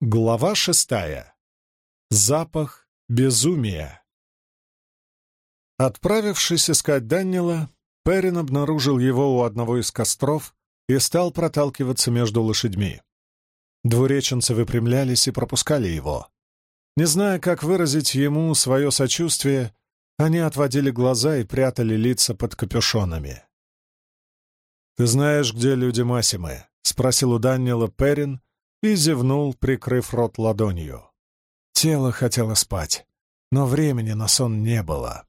Глава шестая. Запах безумия. Отправившись искать Даннила, Перин обнаружил его у одного из костров и стал проталкиваться между лошадьми. Двуреченцы выпрямлялись и пропускали его. Не зная, как выразить ему свое сочувствие, они отводили глаза и прятали лица под капюшонами. «Ты знаешь, где люди Масимы?» — спросил у Даннила Перин, и зевнул, прикрыв рот ладонью. Тело хотело спать, но времени на сон не было.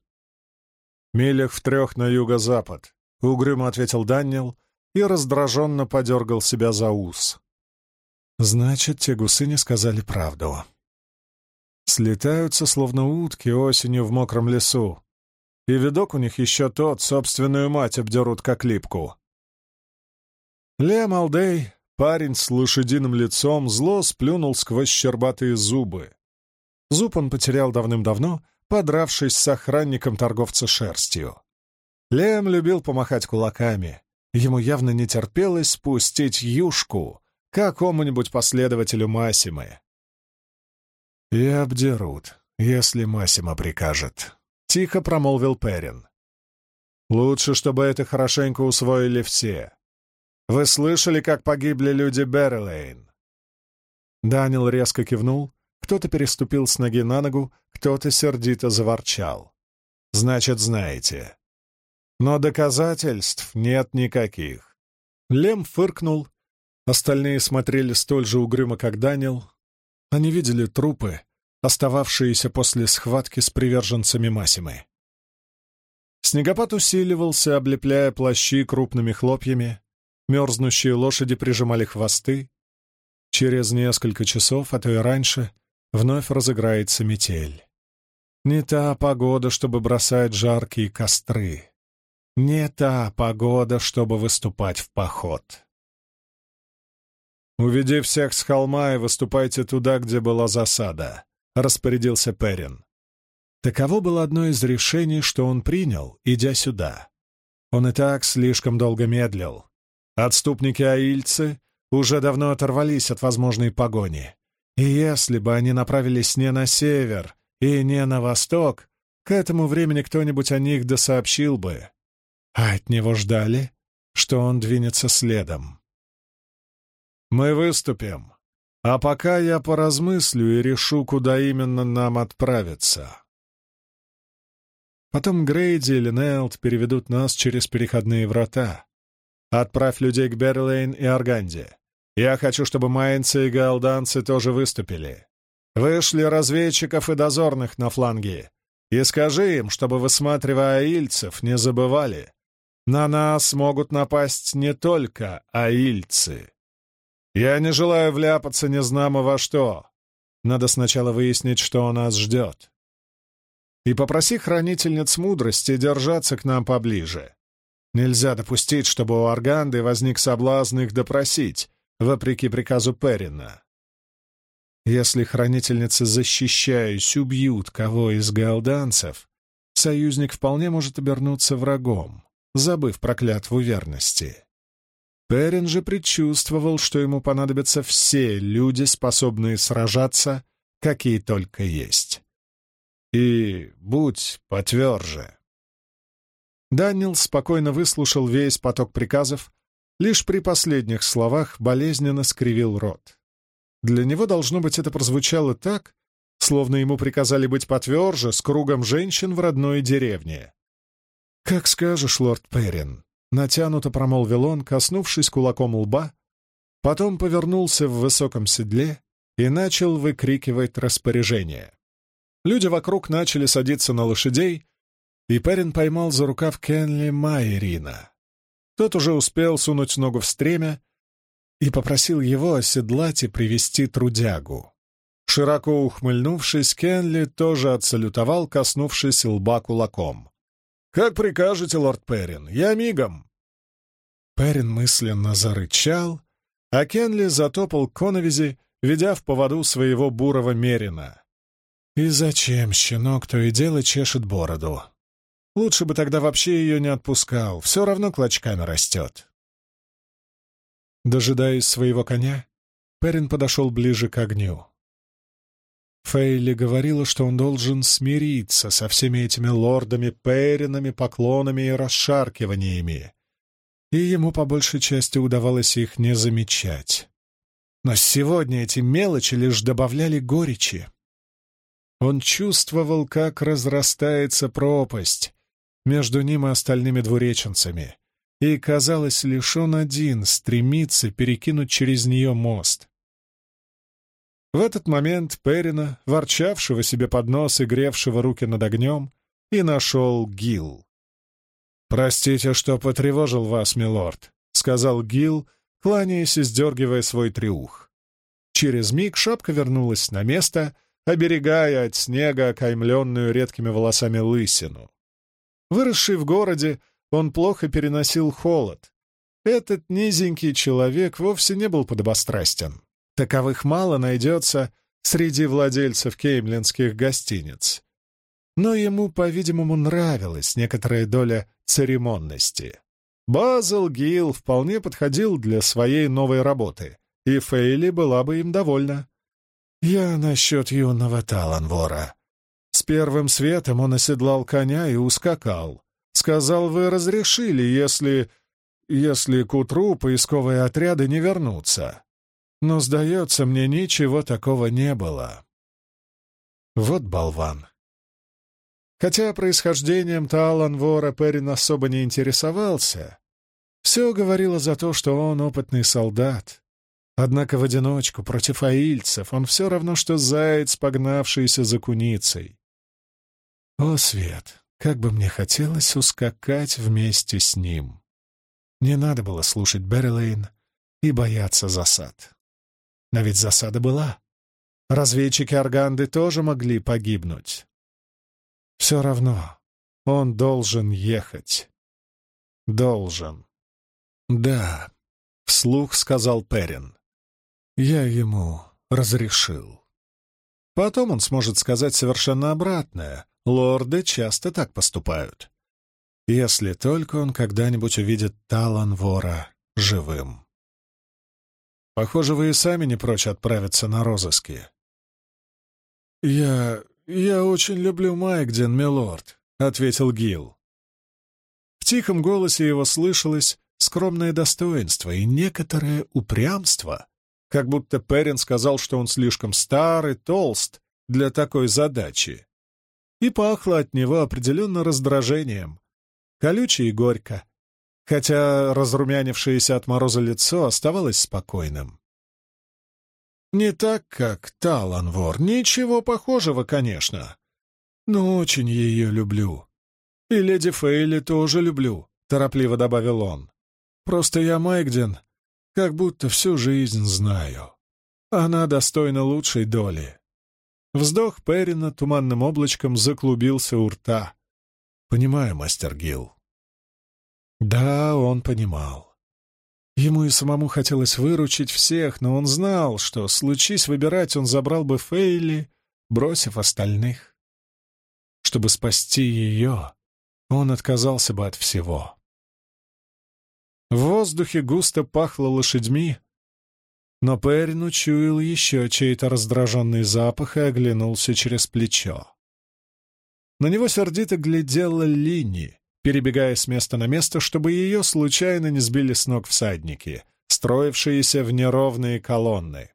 «Милях в трех на юго-запад», — угрюмо ответил Даниэл и раздраженно подергал себя за ус. «Значит, те гусы не сказали правду. Слетаются, словно утки, осенью в мокром лесу, и видок у них еще тот, собственную мать обдерут как липку». Лем Алдей Парень с лошадиным лицом зло сплюнул сквозь щербатые зубы. Зуб он потерял давным-давно, подравшись с охранником торговца шерстью. Лем любил помахать кулаками. Ему явно не терпелось спустить юшку какому-нибудь последователю Масимы. «И обдерут, если Масима прикажет», — тихо промолвил Перин. «Лучше, чтобы это хорошенько усвоили все. Вы слышали, как погибли люди Беррилейн?» Данил резко кивнул. Кто-то переступил с ноги на ногу, кто-то сердито заворчал. «Значит, знаете. Но доказательств нет никаких». Лем фыркнул. Остальные смотрели столь же угрюмо, как Данил. Они видели трупы, остававшиеся после схватки с приверженцами Масимы. Снегопад усиливался, облепляя плащи крупными хлопьями. Мерзнущие лошади прижимали хвосты. Через несколько часов, а то и раньше, вновь разыграется метель. Не та погода, чтобы бросать жаркие костры. Не та погода, чтобы выступать в поход. «Уведи всех с холма и выступайте туда, где была засада», — распорядился Перин. Таково было одно из решений, что он принял, идя сюда. Он и так слишком долго медлил. Отступники-аильцы уже давно оторвались от возможной погони. И если бы они направились не на север и не на восток, к этому времени кто-нибудь о них досообщил бы. А от него ждали, что он двинется следом. «Мы выступим, а пока я поразмыслю и решу, куда именно нам отправиться». Потом Грейди или Нелт переведут нас через переходные врата. Отправь людей к Берлейн и Арганде. Я хочу, чтобы майнцы и галданцы тоже выступили. Вышли разведчиков и дозорных на фланге. И скажи им, чтобы, высматривая аильцев, не забывали. На нас могут напасть не только аильцы. Я не желаю вляпаться незнамо во что. Надо сначала выяснить, что нас ждет. И попроси хранительниц мудрости держаться к нам поближе. Нельзя допустить, чтобы у Арганды возник соблазн их допросить, вопреки приказу Перина. Если хранительницы, защищаясь, убьют кого из галданцев, союзник вполне может обернуться врагом, забыв про клятву верности. Перин же предчувствовал, что ему понадобятся все люди, способные сражаться, какие только есть. И будь потверже. Даниэл спокойно выслушал весь поток приказов, лишь при последних словах болезненно скривил рот. Для него, должно быть, это прозвучало так, словно ему приказали быть потверже с кругом женщин в родной деревне. «Как скажешь, лорд Перрин», — натянуто промолвил он, коснувшись кулаком лба, потом повернулся в высоком седле и начал выкрикивать распоряжение. Люди вокруг начали садиться на лошадей, и парень поймал за рукав Кенли Майрина. Тот уже успел сунуть ногу в стремя и попросил его оседлать и привести трудягу. Широко ухмыльнувшись, Кенли тоже отсалютовал, коснувшись лба кулаком. «Как прикажете, лорд Перрин, я мигом!» Перрин мысленно зарычал, а Кенли затопал коновизи, ведя в поводу своего бурого мерина. «И зачем щенок то и дело чешет бороду?» Лучше бы тогда вообще ее не отпускал, все равно клочками растет. Дожидаясь своего коня, Перин подошел ближе к огню. Фейли говорила, что он должен смириться со всеми этими лордами, перинами, поклонами и расшаркиваниями, и ему по большей части удавалось их не замечать. Но сегодня эти мелочи лишь добавляли горечи. Он чувствовал, как разрастается пропасть между ним и остальными двуреченцами, и, казалось, лишь он один стремится перекинуть через нее мост. В этот момент Перина, ворчавшего себе под нос и гревшего руки над огнем, и нашел Гил. «Простите, что потревожил вас, милорд», — сказал Гил, кланяясь и сдергивая свой триух. Через миг шапка вернулась на место, оберегая от снега окаймленную редкими волосами лысину. Выросший в городе, он плохо переносил холод. Этот низенький человек вовсе не был подобострастен. Таковых мало найдется среди владельцев кеймлинских гостиниц. Но ему, по-видимому, нравилась некоторая доля церемонности. Базл Гилл вполне подходил для своей новой работы, и Фейли была бы им довольна. «Я насчет юного Таланвора». С первым светом он оседлал коня и ускакал. Сказал, вы разрешили, если... если к утру поисковые отряды не вернутся но, сдается мне, ничего такого не было. Вот болван. Хотя происхождением Талан Вора Перин особо не интересовался, все говорило за то, что он опытный солдат. Однако в одиночку против аильцев он все равно, что заяц, погнавшийся за куницей. О, Свет, как бы мне хотелось ускакать вместе с ним. Не надо было слушать Беррилейн и бояться засад. Но ведь засада была. Разведчики Арганды тоже могли погибнуть. Все равно он должен ехать. Должен. Да, вслух сказал Перин. Я ему разрешил. Потом он сможет сказать совершенно обратное. Лорды часто так поступают. Если только он когда-нибудь увидит Талан Вора живым. Похоже, вы и сами не прочь отправиться на розыски. «Я... я очень люблю Майкден, милорд», — ответил Гил. В тихом голосе его слышалось скромное достоинство и некоторое упрямство, как будто Перин сказал, что он слишком стар и толст для такой задачи. И пахло от него определенно раздражением, колюче и горько, хотя разрумянившееся от мороза лицо оставалось спокойным. Не так, как Таланвор, ничего похожего, конечно. Но очень ее люблю. И леди Фейли тоже люблю, — торопливо добавил он. Просто я Майкден как будто всю жизнь знаю. Она достойна лучшей доли. Вздох Перина туманным облачком заклубился у рта. «Понимаю, мастер Гилл. Да, он понимал. Ему и самому хотелось выручить всех, но он знал, что, случись выбирать, он забрал бы Фейли, бросив остальных. Чтобы спасти ее, он отказался бы от всего. В воздухе густо пахло лошадьми, но Перин учуял еще чей-то раздраженный запах и оглянулся через плечо. На него сердито глядела Лини, перебегая с места на место, чтобы ее случайно не сбили с ног всадники, строившиеся в неровные колонны.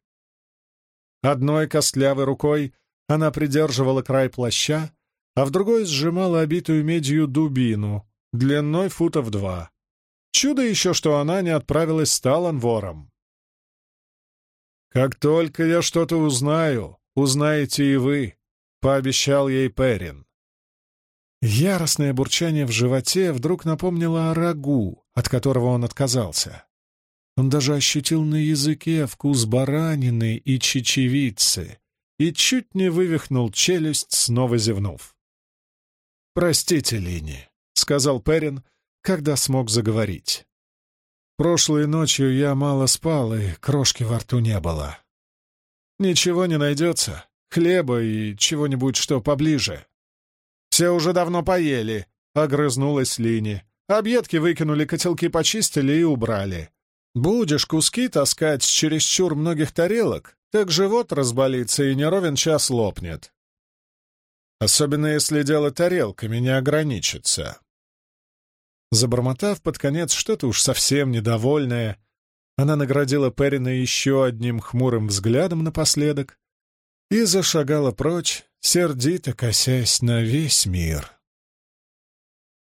Одной костлявой рукой она придерживала край плаща, а в другой сжимала обитую медью дубину, длиной футов два. Чудо еще, что она не отправилась с Таланвором. «Как только я что-то узнаю, узнаете и вы», — пообещал ей Перин. Яростное бурчание в животе вдруг напомнило о рагу, от которого он отказался. Он даже ощутил на языке вкус баранины и чечевицы и чуть не вывихнул челюсть, снова зевнув. «Простите, Лини», — сказал Перин, когда смог заговорить. «Прошлой ночью я мало спал, и крошки во рту не было. Ничего не найдется, хлеба и чего-нибудь, что поближе». «Все уже давно поели», — огрызнулась Лини. «Объедки выкинули, котелки почистили и убрали. Будешь куски таскать с чересчур многих тарелок, так живот разболится и неровен час лопнет. Особенно если дело тарелками не ограничится. Забормотав под конец что-то уж совсем недовольное, она наградила Перина еще одним хмурым взглядом напоследок и зашагала прочь, сердито косясь на весь мир.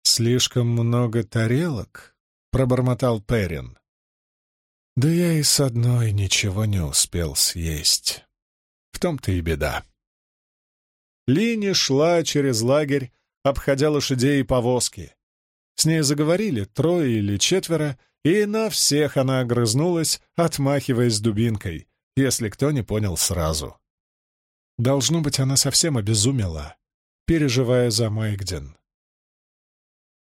«Слишком много тарелок?» — пробормотал Перин. «Да я и с одной ничего не успел съесть. В том-то и беда». Лини шла через лагерь, обходя лошадей и повозки. С ней заговорили трое или четверо, и на всех она огрызнулась, отмахиваясь дубинкой, если кто не понял сразу. Должно быть, она совсем обезумела, переживая за Майгден.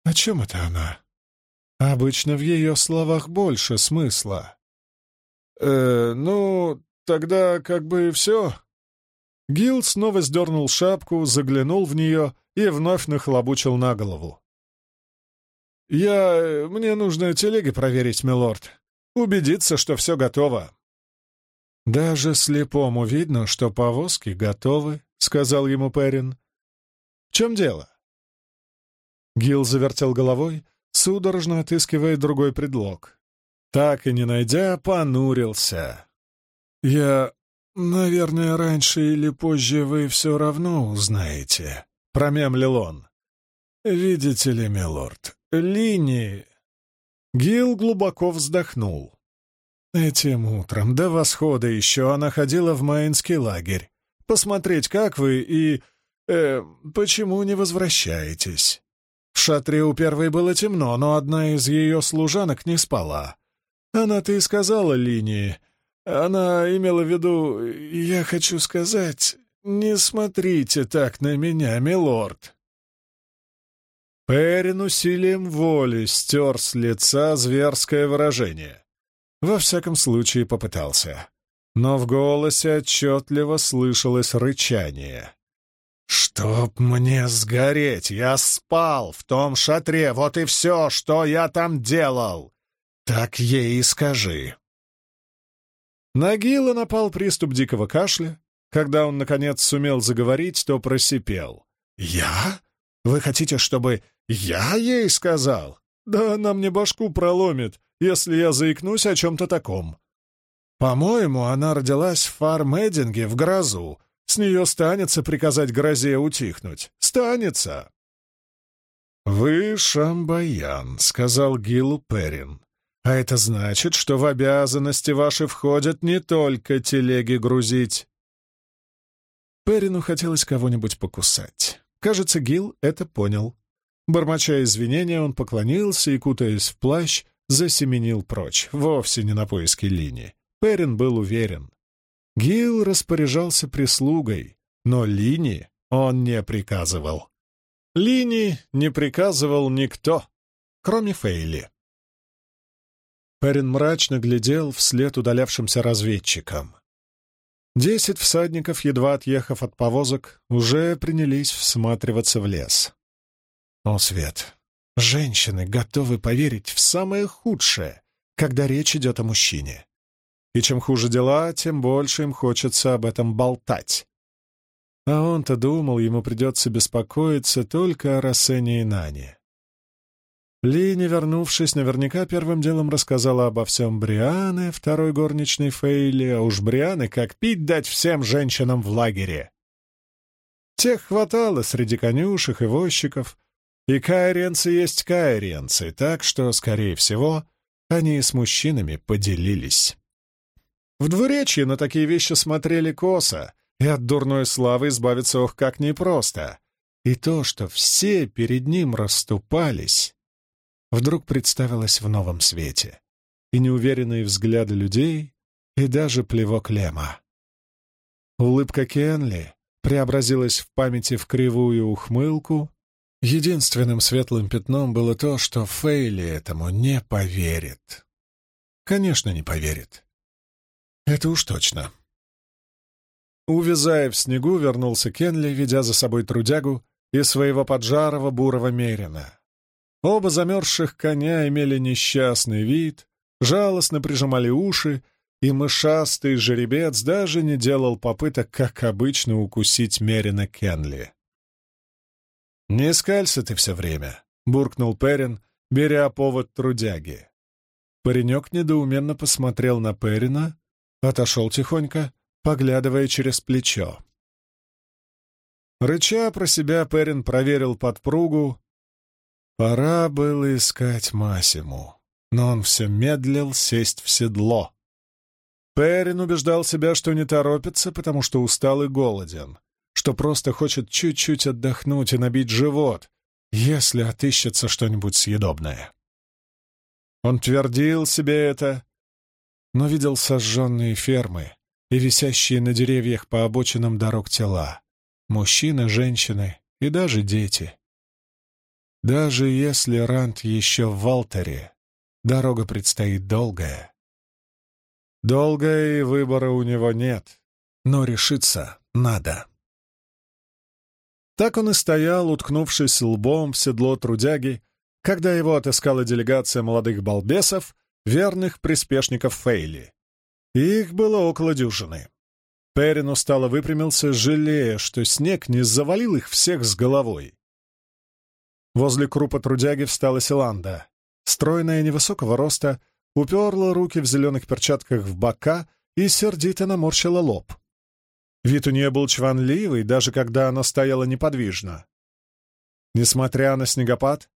О чем это она? Обычно в ее словах больше смысла. «Э, ну, тогда как бы все». Гил снова сдернул шапку, заглянул в нее и вновь нахлобучил на голову. «Я... Мне нужно телеги проверить, милорд. Убедиться, что все готово». «Даже слепому видно, что повозки готовы», — сказал ему Перин. «В чем дело?» Гил завертел головой, судорожно отыскивая другой предлог. Так и не найдя, понурился. «Я... Наверное, раньше или позже вы все равно узнаете», — промямлил он. «Видите ли, милорд, линии...» Гил глубоко вздохнул. Этим утром до восхода еще она ходила в Майнский лагерь. Посмотреть, как вы и... Э, почему не возвращаетесь? В шатре у первой было темно, но одна из ее служанок не спала. Она-то и сказала Линии. Она имела в виду... Я хочу сказать... Не смотрите так на меня, милорд. Перин усилием воли стер с лица зверское выражение. Во всяком случае попытался. Но в голосе отчетливо слышалось рычание. «Чтоб мне сгореть! Я спал в том шатре, вот и все, что я там делал! Так ей и скажи!» На Гила напал приступ дикого кашля. Когда он, наконец, сумел заговорить, то просипел. «Я? Вы хотите, чтобы я ей сказал? Да она мне башку проломит, если я заикнусь о чем-то таком. По-моему, она родилась в Фармединге в грозу, с нее станется приказать грозе утихнуть. Станется!» «Вы Шамбаян», — сказал Гилу Перин. «А это значит, что в обязанности ваши входят не только телеги грузить». Перину хотелось кого-нибудь покусать. Кажется, Гил это понял. Бормоча извинения, он поклонился и, кутаясь в плащ, засеменил прочь, вовсе не на поиски линии. Перин был уверен. Гил распоряжался прислугой, но Лини он не приказывал. Лини не приказывал никто, кроме Фейли. Перин мрачно глядел вслед удалявшимся разведчикам. Десять всадников, едва отъехав от повозок, уже принялись всматриваться в лес. О, Свет! Женщины готовы поверить в самое худшее, когда речь идет о мужчине. И чем хуже дела, тем больше им хочется об этом болтать. А он-то думал, ему придется беспокоиться только о Рассене и Нане. Ли, не вернувшись, наверняка первым делом рассказала обо всем Бриане, второй горничной Фейли, а уж Брианы как пить дать всем женщинам в лагере. Тех хватало среди конюшек и возчиков, и кайренцы есть кайренцы, так что, скорее всего, они с мужчинами поделились. В двуречье на такие вещи смотрели косо, и от дурной славы избавиться ох как непросто. И то, что все перед ним расступались, вдруг представилось в новом свете. И неуверенные взгляды людей, и даже плевок Лема. Улыбка Кенли преобразилась в памяти в кривую ухмылку. Единственным светлым пятном было то, что Фейли этому не поверит. Конечно, не поверит. Это уж точно. Увязая в снегу, вернулся Кенли, ведя за собой трудягу и своего поджарого бурого мерина. Оба замерзших коня имели несчастный вид, жалостно прижимали уши, и мышастый жеребец даже не делал попыток, как обычно, укусить Мерина Кенли. «Не скалься ты все время», — буркнул Перин, беря повод трудяги. Паренек недоуменно посмотрел на Перина, отошел тихонько, поглядывая через плечо. Рыча про себя, Перин проверил подпругу. Пора было искать Масиму, но он все медлил сесть в седло. Перин убеждал себя, что не торопится, потому что устал и голоден, что просто хочет чуть-чуть отдохнуть и набить живот, если отыщется что-нибудь съедобное. Он твердил себе это, но видел сожженные фермы и висящие на деревьях по обочинам дорог тела, мужчины, женщины и даже дети. Даже если Рант еще в Валтере, дорога предстоит долгая. Долгая, и выбора у него нет, но решиться надо. Так он и стоял, уткнувшись лбом в седло трудяги, когда его отыскала делегация молодых балбесов, верных приспешников Фейли. Их было около дюжины. Перин устало выпрямился, жалея, что снег не завалил их всех с головой. Возле крупа трудяги встала Силанда, стройная невысокого роста, уперла руки в зеленых перчатках в бока и сердито наморщила лоб. Вид у нее был чванливый, даже когда она стояла неподвижно. Несмотря на снегопад,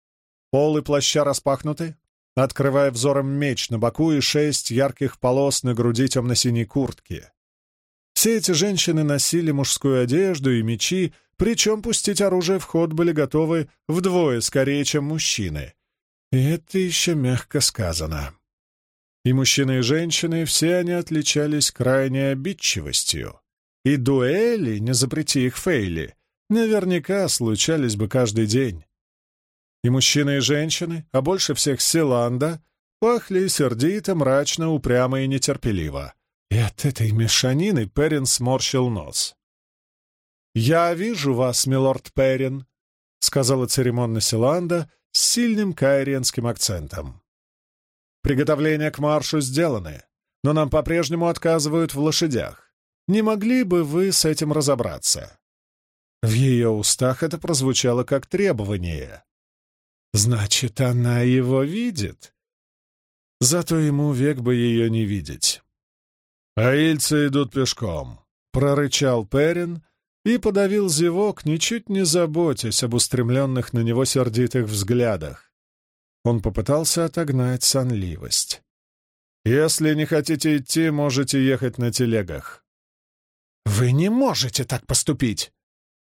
полы плаща распахнуты, открывая взором меч на боку и шесть ярких полос на груди темно-синей куртки. Все эти женщины носили мужскую одежду и мечи, причем пустить оружие в ход были готовы вдвое скорее, чем мужчины. И это еще мягко сказано. И мужчины, и женщины, все они отличались крайней обидчивостью. И дуэли, не запрети их Фейли, наверняка случались бы каждый день. И мужчины, и женщины, а больше всех Силанда, пахли сердито, мрачно, упрямо и нетерпеливо. И от этой мешанины Перин сморщил нос. «Я вижу вас, милорд Перин», — сказала церемонно Силанда с сильным кайренским акцентом. Приготовления к маршу сделаны, но нам по-прежнему отказывают в лошадях. Не могли бы вы с этим разобраться?» В ее устах это прозвучало как требование. «Значит, она его видит?» Зато ему век бы ее не видеть. «Аильцы идут пешком», — прорычал Перин и подавил зевок, ничуть не заботясь об устремленных на него сердитых взглядах. Он попытался отогнать сонливость. «Если не хотите идти, можете ехать на телегах». «Вы не можете так поступить!»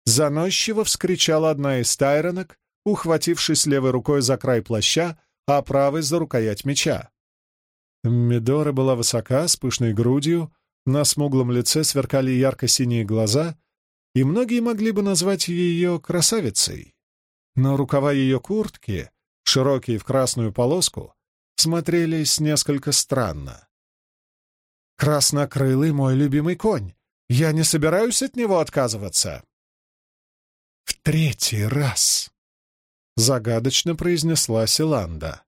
Заносчиво вскричала одна из тайронок, ухватившись левой рукой за край плаща, а правой за рукоять меча. Медора была высока, с пышной грудью, на смуглом лице сверкали ярко-синие глаза, и многие могли бы назвать ее красавицей. Но рукава ее куртки широкие в красную полоску, смотрелись несколько странно. «Краснокрылый мой любимый конь! Я не собираюсь от него отказываться!» «В третий раз!» — загадочно произнесла Силанда.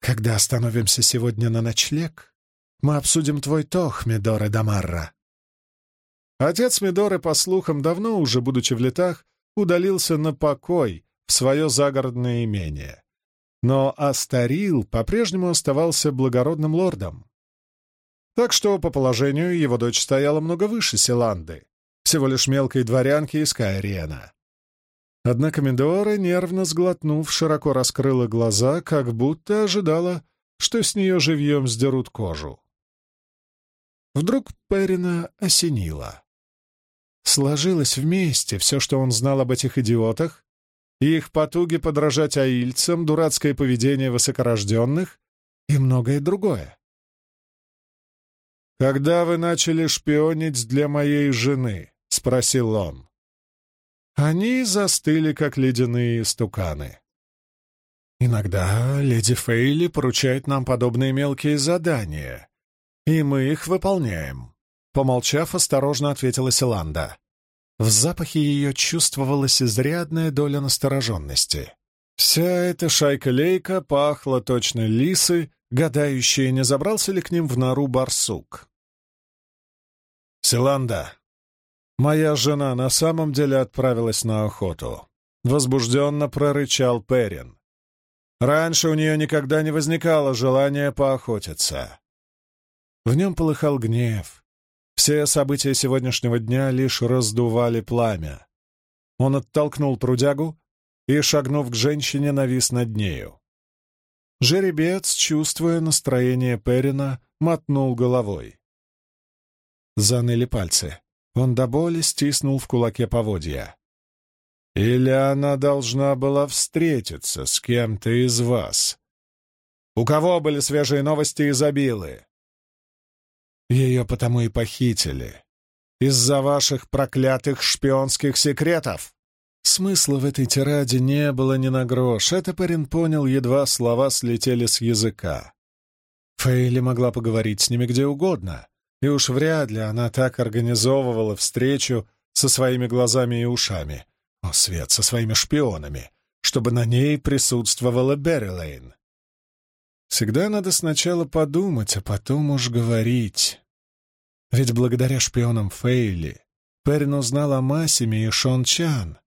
«Когда остановимся сегодня на ночлег, мы обсудим твой тох, Медоре Дамарра». Отец Медоры, по слухам, давно уже, будучи в летах, удалился на покой в свое загородное имение. Но Астарил по-прежнему оставался благородным лордом. Так что, по положению, его дочь стояла много выше Селанды, всего лишь мелкой дворянки из Кайриена. Однако Медора, нервно сглотнув, широко раскрыла глаза, как будто ожидала, что с нее живьем сдерут кожу. Вдруг Перина осенила. Сложилось вместе все, что он знал об этих идиотах, их потуги подражать аильцам, дурацкое поведение высокорожденных и многое другое. «Когда вы начали шпионить для моей жены?» — спросил он. Они застыли, как ледяные стуканы. «Иногда леди Фейли поручает нам подобные мелкие задания, и мы их выполняем», — помолчав, осторожно ответила Силанда. В запахе ее чувствовалась изрядная доля настороженности. Вся эта шайка-лейка пахла точно лисы, гадающие, не забрался ли к ним в нору барсук. «Селанда, моя жена на самом деле отправилась на охоту», — возбужденно прорычал Перин. «Раньше у нее никогда не возникало желания поохотиться». В нем полыхал гнев. Все события сегодняшнего дня лишь раздували пламя. Он оттолкнул трудягу и, шагнув к женщине, навис над нею. Жеребец, чувствуя настроение Перина, мотнул головой. Заныли пальцы. Он до боли стиснул в кулаке поводья. «Или она должна была встретиться с кем-то из вас? У кого были свежие новости из Абилы?» «Ее потому и похитили. Из-за ваших проклятых шпионских секретов!» Смысла в этой тираде не было ни на грош. Это парень понял, едва слова слетели с языка. Фейли могла поговорить с ними где угодно, и уж вряд ли она так организовывала встречу со своими глазами и ушами, о, свет, со своими шпионами, чтобы на ней присутствовала Беррилейн. Всегда надо сначала подумать, а потом уж говорить. Ведь благодаря шпионам Фейли Перин узнал о Масиме и Шон Чан.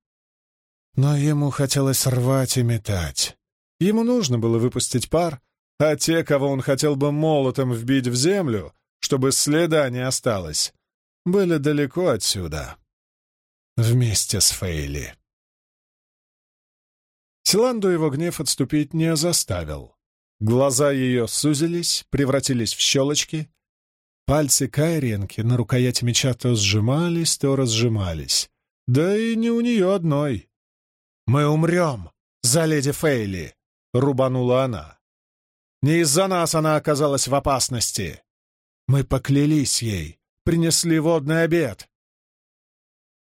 Но ему хотелось рвать и метать. Ему нужно было выпустить пар, а те, кого он хотел бы молотом вбить в землю, чтобы следа не осталось, были далеко отсюда. Вместе с Фейли. Силанду его гнев отступить не заставил. Глаза ее сузились, превратились в щелочки. Пальцы Кайренки на рукояти меча то сжимались, то разжимались. Да и не у нее одной. «Мы умрем за леди Фейли!» — рубанула она. «Не из-за нас она оказалась в опасности. Мы поклялись ей, принесли водный обед.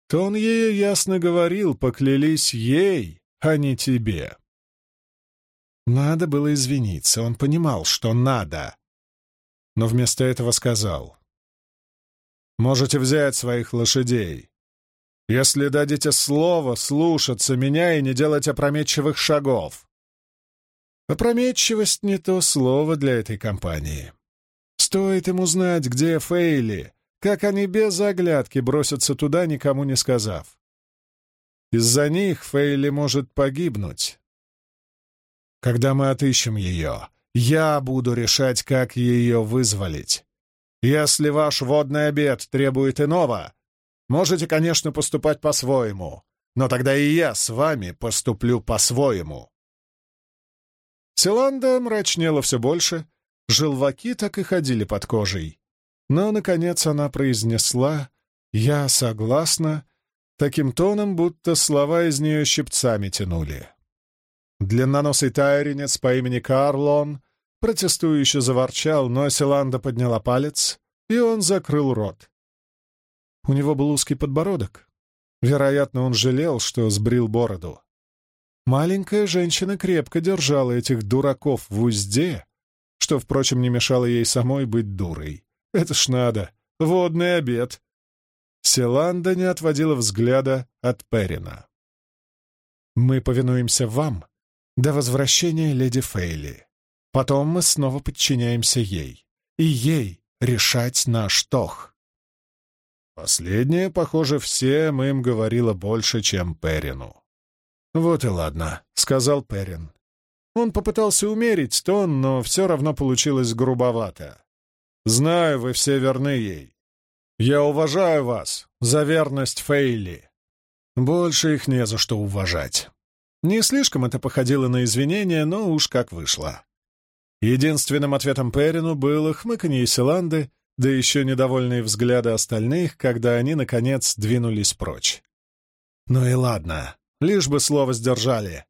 То он ей ясно говорил, поклялись ей, а не тебе. Надо было извиниться, он понимал, что надо. Но вместо этого сказал. «Можете взять своих лошадей. Если дадите слово слушаться меня и не делать опрометчивых шагов». Опрометчивость — не то слово для этой компании. Стоит ему знать, где Фейли, как они без оглядки бросятся туда, никому не сказав. Из-за них Фейли может погибнуть. Когда мы отыщем ее, я буду решать, как ее вызволить. Если ваш водный обед требует иного, можете, конечно, поступать по-своему, но тогда и я с вами поступлю по-своему. Селанда мрачнела все больше, Желваки так и ходили под кожей. Но, наконец, она произнесла «Я согласна», таким тоном, будто слова из нее щипцами тянули. Длинноносый тайренец по имени Карлон протестующе заворчал, но Селанда подняла палец, и он закрыл рот. У него был узкий подбородок. Вероятно, он жалел, что сбрил бороду. Маленькая женщина крепко держала этих дураков в узде, что, впрочем, не мешало ей самой быть дурой. Это ж надо! Водный обед! Селанда не отводила взгляда от Перина. «Мы повинуемся вам до возвращения леди Фейли. Потом мы снова подчиняемся ей. И ей решать наш тох». Последнее, похоже, всем им говорило больше, чем Перину. «Вот и ладно», — сказал Перин. Он попытался умерить тон, но все равно получилось грубовато. «Знаю, вы все верны ей. Я уважаю вас за верность Фейли. Больше их не за что уважать». Не слишком это походило на извинения, но уж как вышло. Единственным ответом Перину было хмыканье Селанды, да еще недовольные взгляды остальных, когда они, наконец, двинулись прочь. Ну и ладно, лишь бы слово сдержали.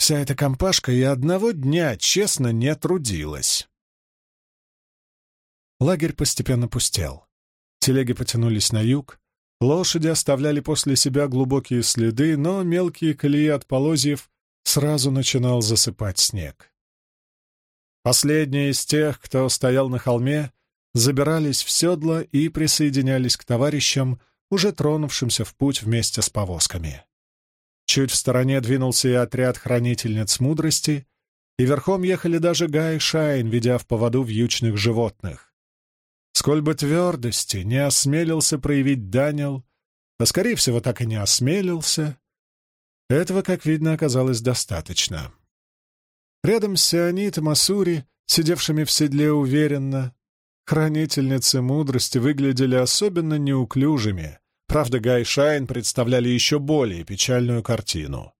Вся эта компашка и одного дня честно не трудилась. Лагерь постепенно пустел. Телеги потянулись на юг, лошади оставляли после себя глубокие следы, но мелкие колеи от полозьев сразу начинал засыпать снег. Последние из тех, кто стоял на холме, забирались в седла и присоединялись к товарищам, уже тронувшимся в путь вместе с повозками. Чуть в стороне двинулся и отряд хранительниц мудрости, и верхом ехали даже Гай и Шайн, ведя в поводу вьючных животных. Сколь бы твердости не осмелился проявить Даниэл, а, скорее всего, так и не осмелился, этого, как видно, оказалось достаточно. Рядом с Сионитом Асури, сидевшими в седле уверенно, хранительницы мудрости выглядели особенно неуклюжими, правда, Гай Шайн представляли еще более печальную картину.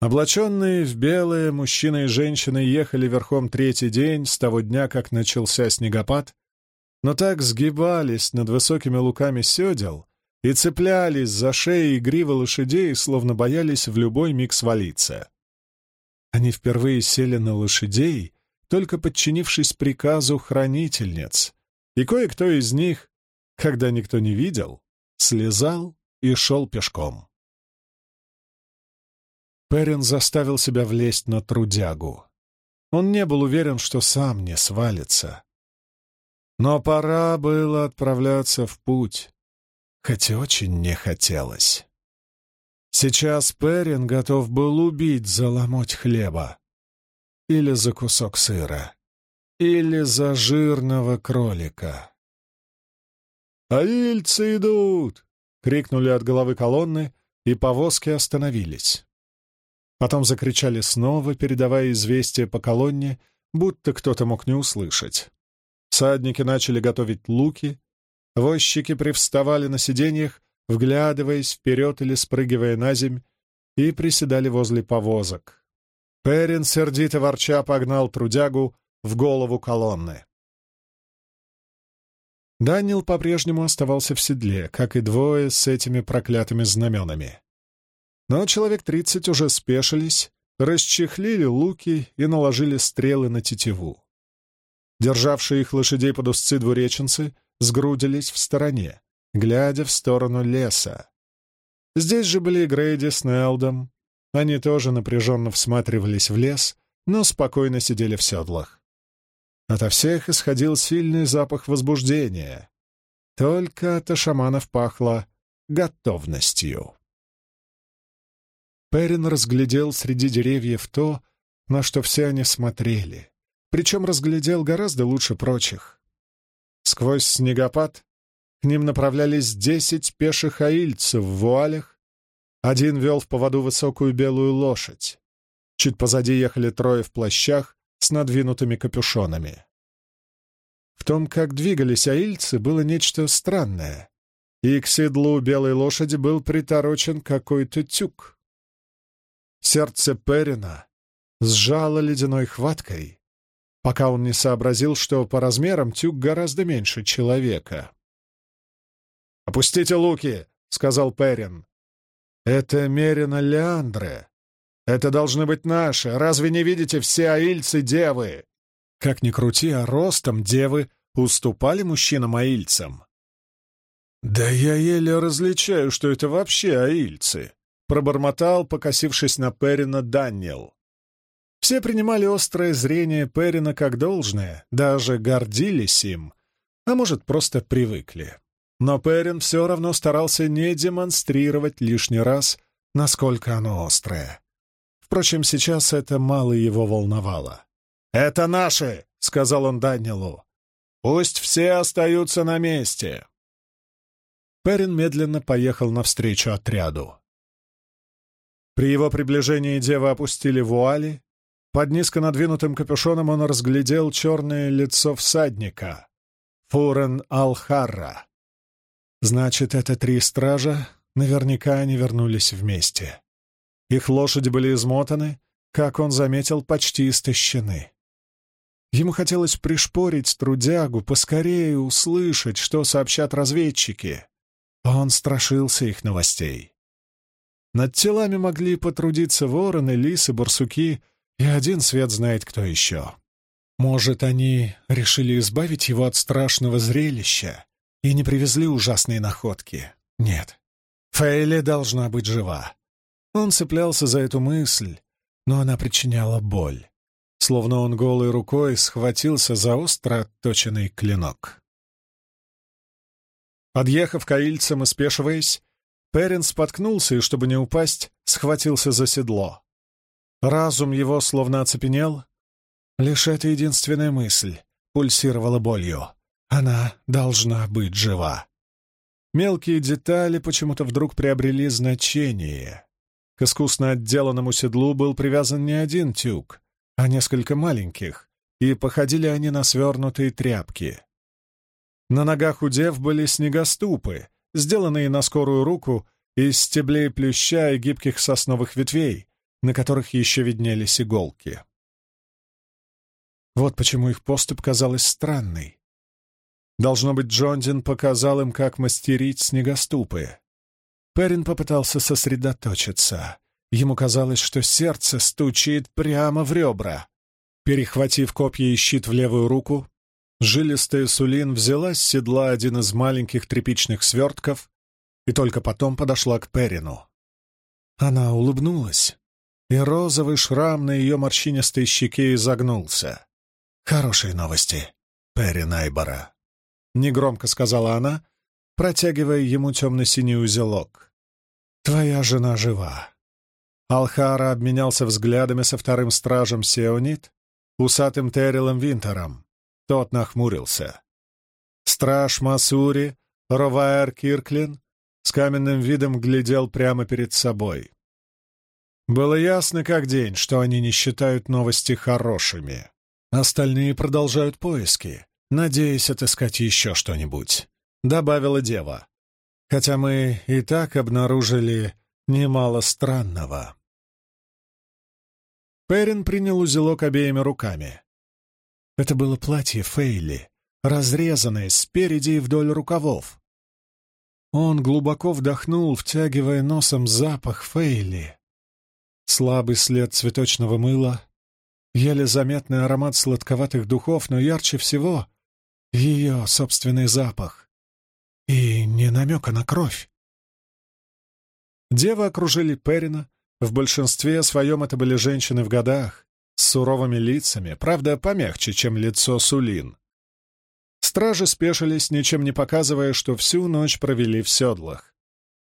Облаченные в белое мужчина и женщина ехали верхом третий день с того дня, как начался снегопад, но так сгибались над высокими луками седел и цеплялись за шеи и гривы лошадей, словно боялись в любой миг свалиться. Они впервые сели на лошадей, только подчинившись приказу хранительниц, и кое-кто из них, когда никто не видел, слезал и шел пешком. Перин заставил себя влезть на трудягу. Он не был уверен, что сам не свалится. Но пора было отправляться в путь, хотя очень не хотелось. Сейчас Перин готов был убить за ломоть хлеба, или за кусок сыра, или за жирного кролика. «Аильцы идут!» — крикнули от головы колонны, и повозки остановились. Потом закричали снова, передавая известие по колонне, будто кто-то мог не услышать. Садники начали готовить луки, возчики привставали на сиденьях, вглядываясь вперед или спрыгивая на земь, и приседали возле повозок. Перин, сердито ворча, погнал трудягу в голову колонны. Данил по-прежнему оставался в седле, как и двое с этими проклятыми знаменами. Но человек тридцать уже спешились, расчехлили луки и наложили стрелы на тетиву. Державшие их лошадей под узцы двуреченцы сгрудились в стороне, глядя в сторону леса. Здесь же были Грейди с Нелдом. Они тоже напряженно всматривались в лес, но спокойно сидели в седлах. Ото всех исходил сильный запах возбуждения. Только от шаманов пахло готовностью. Перин разглядел среди деревьев то, на что все они смотрели, причем разглядел гораздо лучше прочих. Сквозь снегопад к ним направлялись десять пеших аильцев в вуалях, один вел в поводу высокую белую лошадь. Чуть позади ехали трое в плащах с надвинутыми капюшонами. В том, как двигались аильцы, было нечто странное, и к седлу белой лошади был приторочен какой-то тюк. Сердце Перина сжало ледяной хваткой, пока он не сообразил, что по размерам тюк гораздо меньше человека. «Опустите луки!» — сказал Перин. «Это Мерина Леандре. Это должны быть наши. Разве не видите все аильцы девы?» Как ни крути, а ростом девы уступали мужчинам-аильцам. «Да я еле различаю, что это вообще аильцы», пробормотал, покосившись на Перина Даниэл. Все принимали острое зрение Перина как должное, даже гордились им, а может, просто привыкли. Но Перин все равно старался не демонстрировать лишний раз, насколько оно острое. Впрочем, сейчас это мало его волновало. «Это наши!» — сказал он Данилу. «Пусть все остаются на месте!» Перин медленно поехал навстречу отряду. При его приближении девы опустили вуали. Под низко надвинутым капюшоном он разглядел черное лицо всадника — Фурен Алхарра. Значит, это три стража, наверняка они вернулись вместе. Их лошади были измотаны, как он заметил, почти истощены. Ему хотелось пришпорить трудягу, поскорее услышать, что сообщат разведчики. Он страшился их новостей. Над телами могли потрудиться вороны, лисы, барсуки и один свет знает кто еще. Может, они решили избавить его от страшного зрелища и не привезли ужасные находки? Нет. Фейли должна быть жива. Он цеплялся за эту мысль, но она причиняла боль, словно он голой рукой схватился за остро отточенный клинок. Подъехав к аильцам и спешиваясь, Перин споткнулся и, чтобы не упасть, схватился за седло. Разум его словно оцепенел. Лишь эта единственная мысль пульсировала болью. Она должна быть жива. Мелкие детали почему-то вдруг приобрели значение. К искусно отделанному седлу был привязан не один тюк, а несколько маленьких, и походили они на свернутые тряпки. На ногах у дев были снегоступы, сделанные на скорую руку из стеблей плюща и гибких сосновых ветвей, на которых еще виднелись иголки. Вот почему их поступь казалась странной. Должно быть, Джондин показал им, как мастерить снегоступы. Перин попытался сосредоточиться. Ему казалось, что сердце стучит прямо в ребра. Перехватив копья и щит в левую руку, жилистая Сулин взяла с седла один из маленьких тряпичных свертков и только потом подошла к Перину. Она улыбнулась, и розовый шрам на ее морщинистой щеке изогнулся. «Хорошие новости, Перин Айбора», — негромко сказала она, протягивая ему темно-синий узелок. «Твоя жена жива». Алхара обменялся взглядами со вторым стражем Сеонит, усатым Террилом Винтером. Тот нахмурился. Страж Масури, Роваер Кирклин, с каменным видом глядел прямо перед собой. Было ясно как день, что они не считают новости хорошими. Остальные продолжают поиски, надеясь отыскать еще что-нибудь, — добавила дева. Хотя мы и так обнаружили немало странного. Перин принял узелок обеими руками. Это было платье Фейли, разрезанное спереди и вдоль рукавов. Он глубоко вдохнул, втягивая носом запах Фейли. Слабый след цветочного мыла, еле заметный аромат сладковатых духов, но ярче всего ее собственный запах. И не намека на кровь. Девы окружили Перина, в большинстве своем это были женщины в годах, с суровыми лицами, правда, помягче, чем лицо Сулин. Стражи спешились, ничем не показывая, что всю ночь провели в седлах.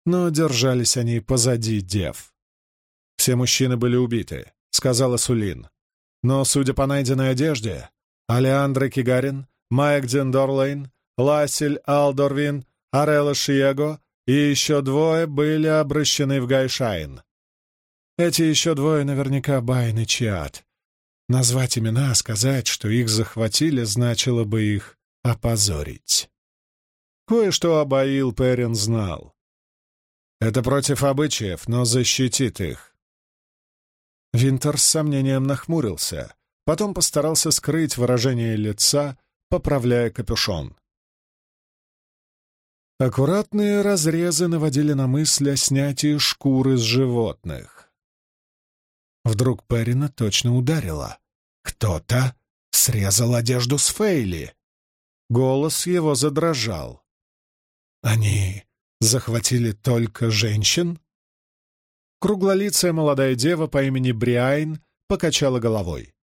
Но держались они позади дев. «Все мужчины были убиты», — сказала Сулин. «Но, судя по найденной одежде, Аллиандре Кигарин, Майгдин Дорлейн, Ласель Алдорвин, Аррела Шиего и еще двое были обращены в гайшайн. Эти еще двое наверняка Байн и Чиат. Назвать имена, сказать, что их захватили, значило бы их опозорить. Кое-что об Аил Перин знал. Это против обычаев, но защитит их. Винтер с сомнением нахмурился, потом постарался скрыть выражение лица, поправляя капюшон. Аккуратные разрезы наводили на мысль о снятии шкуры с животных. Вдруг Перрина точно ударило. Кто-то срезал одежду с Фэйли. Голос его задрожал. Они захватили только женщин? Круглолицая молодая дева по имени Бриайн покачала головой.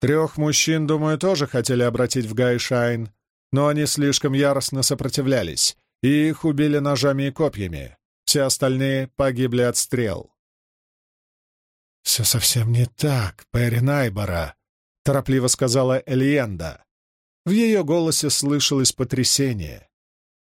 Трех мужчин, думаю, тоже хотели обратить в гайшайн, но они слишком яростно сопротивлялись, и их убили ножами и копьями. Все остальные погибли от стрел. «Все совсем не так, Перри Найбора», — торопливо сказала Элиенда. В ее голосе слышалось потрясение.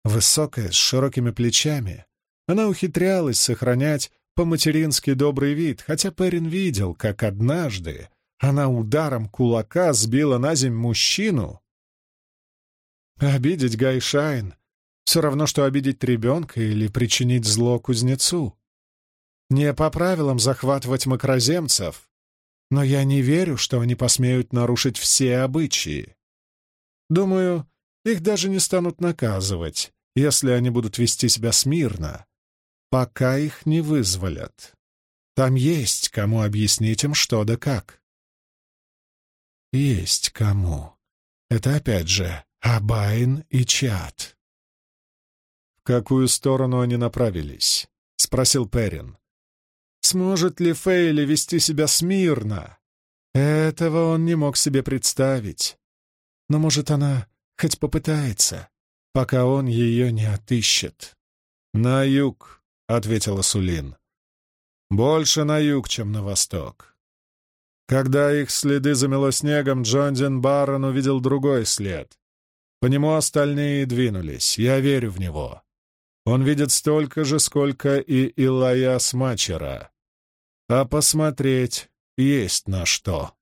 Высокая, с широкими плечами, она ухитрялась сохранять по-матерински добрый вид, хотя Перин видел, как однажды она ударом кулака сбила на земь мужчину. Обидеть Гайшайн — все равно, что обидеть ребенка или причинить зло кузнецу. Не по правилам захватывать макроземцев, но я не верю, что они посмеют нарушить все обычаи. Думаю, их даже не станут наказывать, если они будут вести себя смирно, пока их не вызволят. Там есть кому объяснить им что да как. Есть кому. Это опять же Абайн и Чат. «В какую сторону они направились?» — спросил Перин. Сможет ли Фейли вести себя смирно? Этого он не мог себе представить. Но, может, она хоть попытается, пока он ее не отыщет. «На юг», — ответила Сулин. Больше на юг, чем на восток. Когда их следы замело снегом, Джондин Баррон увидел другой след. По нему остальные двинулись. Я верю в него. Он видит столько же, сколько и Илая Смачера. А посмотреть есть на что.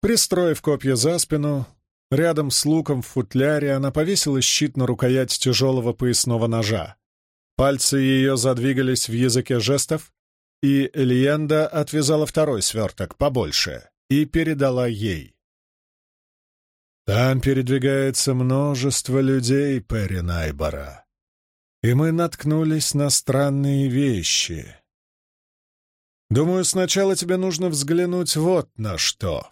Пристроив копья за спину, рядом с луком в футляре она повесила щит на рукоять тяжелого поясного ножа. Пальцы ее задвигались в языке жестов, и Элиенда отвязала второй сверток, побольше, и передала ей. «Там передвигается множество людей, Перри Найбора, и мы наткнулись на странные вещи. Думаю, сначала тебе нужно взглянуть вот на что».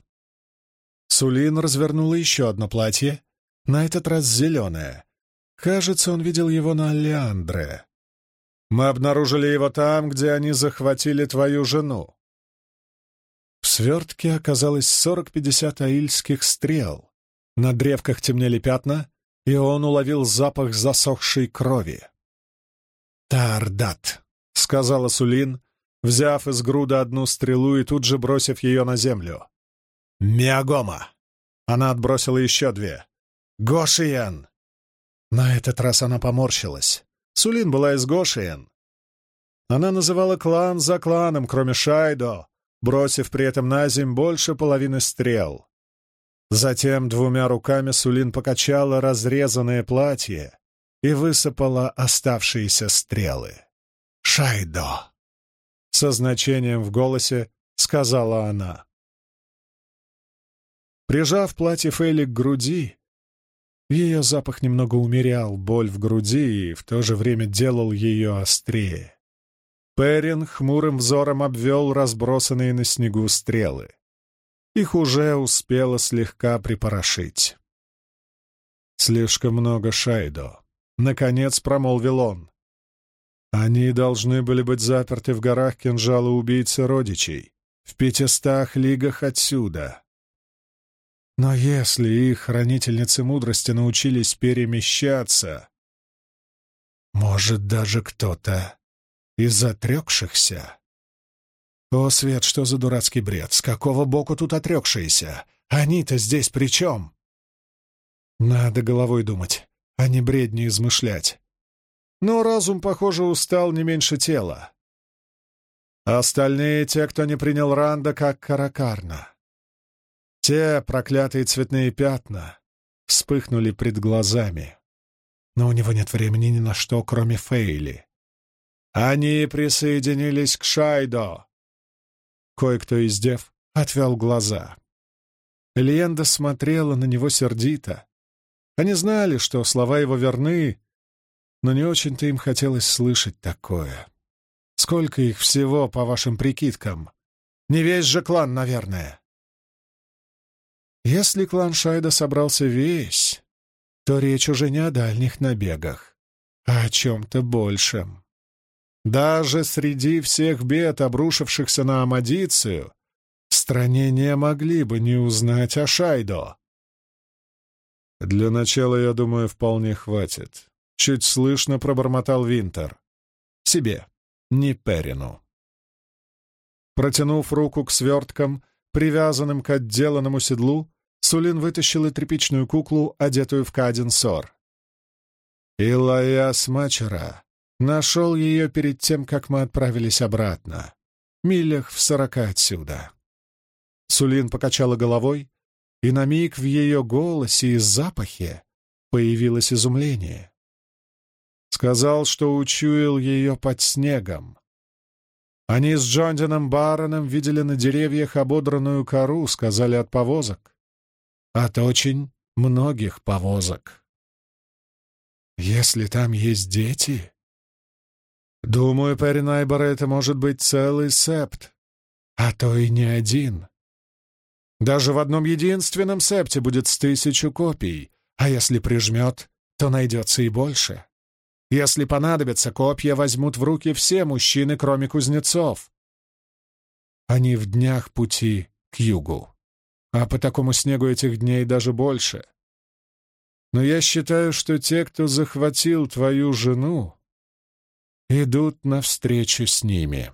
Сулин развернула еще одно платье, на этот раз зеленое. Кажется, он видел его на Леандре. Мы обнаружили его там, где они захватили твою жену. В свертке оказалось сорок-пятьдесят аильских стрел. На древках темнели пятна, и он уловил запах засохшей крови. «Тардат», — сказала Сулин, взяв из груда одну стрелу и тут же бросив ее на землю. «Миагома!» Она отбросила еще две. «Гошиен!» На этот раз она поморщилась. Сулин была из Гошиен. Она называла клан за кланом, кроме Шайдо, бросив при этом на земь больше половины стрел. Затем двумя руками Сулин покачала разрезанное платье и высыпала оставшиеся стрелы. «Шайдо!» Со значением в голосе сказала она. Прижав платье Фейли к груди, ее запах немного умерял боль в груди и в то же время делал ее острее. Перин хмурым взором обвел разбросанные на снегу стрелы. Их уже успело слегка припорошить. «Слишком много Шайдо», — наконец промолвил он. «Они должны были быть заперты в горах кинжала убийцы родичей, в пятистах лигах отсюда. Но если их хранительницы мудрости научились перемещаться, может, даже кто-то из отрекшихся? О, Свет, что за дурацкий бред? С какого боку тут отрекшиеся? Они-то здесь при чем? Надо головой думать, а не бредни измышлять. Но разум, похоже, устал не меньше тела. Остальные — те, кто не принял Ранда как Каракарна. Те проклятые цветные пятна вспыхнули пред глазами. Но у него нет времени ни на что, кроме Фейли. Они присоединились к Шайдо. Кое-кто из дев отвел глаза. Элиенда смотрела на него сердито. Они знали, что слова его верны, но не очень-то им хотелось слышать такое. Сколько их всего, по вашим прикидкам? Не весь же клан, наверное. Если клан Шайда собрался весь, то речь уже не о дальних набегах, а о чем-то большем. Даже среди всех бед, обрушившихся на Амадицию, в стране не могли бы не узнать о Шайдо. «Для начала, я думаю, вполне хватит», — чуть слышно пробормотал Винтер. «Себе, не Перину». Протянув руку к сверткам, привязанным к отделанному седлу, Сулин вытащил и тряпичную куклу, одетую в каденсор. Илая Мачера нашел ее перед тем, как мы отправились обратно, милях в сорока отсюда. Сулин покачала головой, и на миг в ее голосе и запахе появилось изумление. Сказал, что учуял ее под снегом. Они с Джондином Бароном видели на деревьях ободранную кору, сказали от повозок от очень многих повозок. Если там есть дети... Думаю, Перинайбора это может быть целый септ, а то и не один. Даже в одном единственном септе будет с тысячу копий, а если прижмет, то найдется и больше. Если понадобится, копья возьмут в руки все мужчины, кроме кузнецов. Они в днях пути к югу а по такому снегу этих дней даже больше. Но я считаю, что те, кто захватил твою жену, идут навстречу с ними.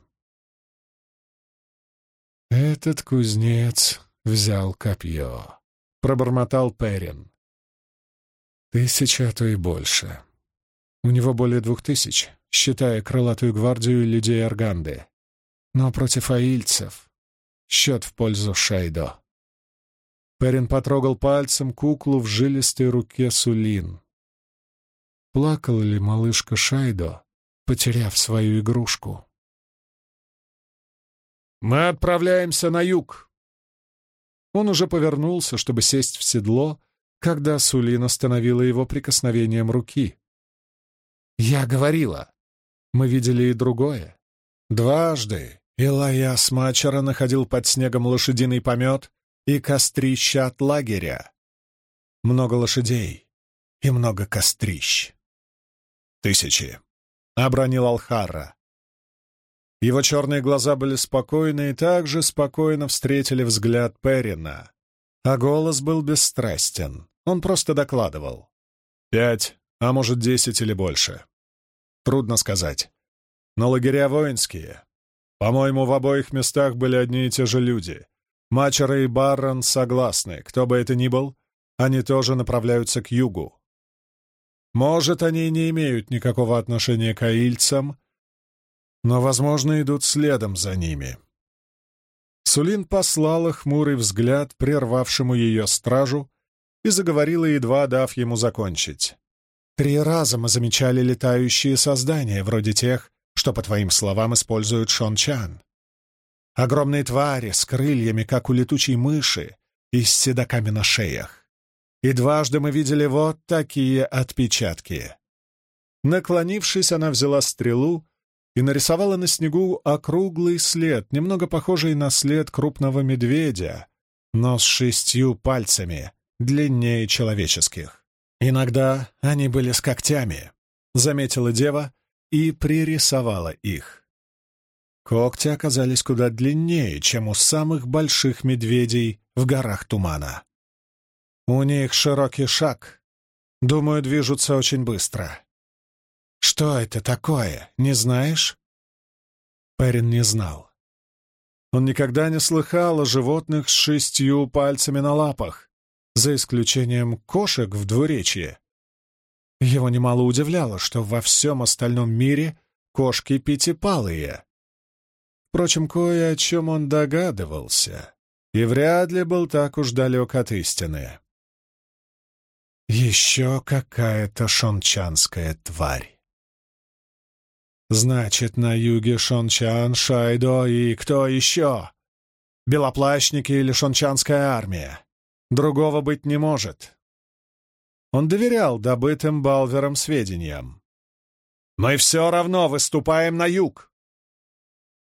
«Этот кузнец взял копье», — пробормотал Перин. «Тысяча, а то и больше. У него более двух тысяч, считая крылатую гвардию людей Арганды. Но против аильцев счет в пользу Шайдо». Перин потрогал пальцем куклу в жилистой руке Сулин. Плакала ли малышка Шайдо, потеряв свою игрушку? «Мы отправляемся на юг!» Он уже повернулся, чтобы сесть в седло, когда Сулин остановила его прикосновением руки. «Я говорила. Мы видели и другое. Дважды Илая Мачера находил под снегом лошадиный помет и кострища от лагеря. Много лошадей и много кострищ. Тысячи. Обронил Алхара. Его черные глаза были спокойны и также спокойно встретили взгляд Перина, а голос был бесстрастен. Он просто докладывал. «Пять, а может, десять или больше. Трудно сказать. Но лагеря воинские. По-моему, в обоих местах были одни и те же люди. Мачера и Баррон согласны, кто бы это ни был, они тоже направляются к югу. Может, они не имеют никакого отношения к аильцам, но, возможно, идут следом за ними. Сулин послала хмурый взгляд прервавшему ее стражу и заговорила, едва дав ему закончить. «Три раза мы замечали летающие создания, вроде тех, что, по твоим словам, используют Шон Чан. Огромные твари с крыльями, как у летучей мыши, и с седоками на шеях. И дважды мы видели вот такие отпечатки». Наклонившись, она взяла стрелу и нарисовала на снегу округлый след, немного похожий на след крупного медведя, но с шестью пальцами, длиннее человеческих. Иногда они были с когтями, заметила дева и пририсовала их. Когти оказались куда длиннее, чем у самых больших медведей в горах тумана. У них широкий шаг. Думаю, движутся очень быстро. «Что это такое, не знаешь?» Перин не знал. Он никогда не слыхал о животных с шестью пальцами на лапах, за исключением кошек в двуречье. Его немало удивляло, что во всем остальном мире кошки пятипалые. Впрочем, кое о чем он догадывался, и вряд ли был так уж далек от истины. Еще какая-то шончанская тварь. Значит, на юге Шончан, Шайдо и кто еще? Белоплащники или шончанская армия? Другого быть не может. Он доверял добытым Балвером сведениям. «Мы все равно выступаем на юг!»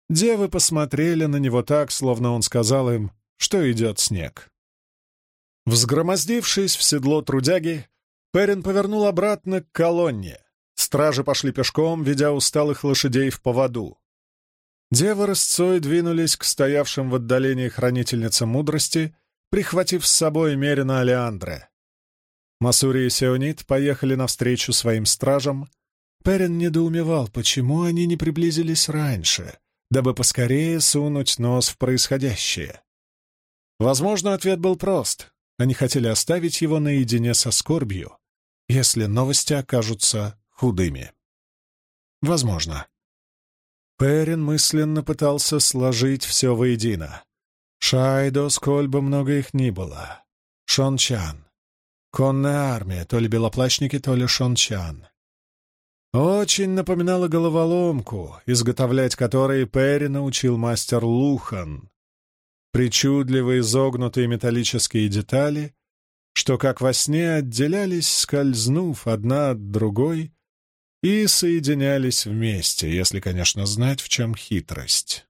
Девы посмотрели на него так, словно он сказал им, что идет снег. Взгромоздившись в седло трудяги, Перин повернул обратно к колонне. Стражи пошли пешком, ведя усталых лошадей в поводу. Дева рысцой двинулись к стоявшим в отдалении хранительницам мудрости, прихватив с собой Мерина Алеандре. Масури и Сеонит поехали навстречу своим стражам. Перин недоумевал, почему они не приблизились раньше, дабы поскорее сунуть нос в происходящее. Возможно, ответ был прост. Они хотели оставить его наедине со скорбью, если новости окажутся худыми. Возможно. Перин мысленно пытался сложить все воедино. Шайдо, сколь бы много их ни было. Шончан. Конная армия, то ли белоплащники, то ли Шончан. Очень напоминала головоломку, изготовлять которой Перри научил мастер Лухан. Причудливо изогнутые металлические детали, что как во сне отделялись, скользнув одна от другой, и соединялись вместе, если, конечно, знать, в чем хитрость.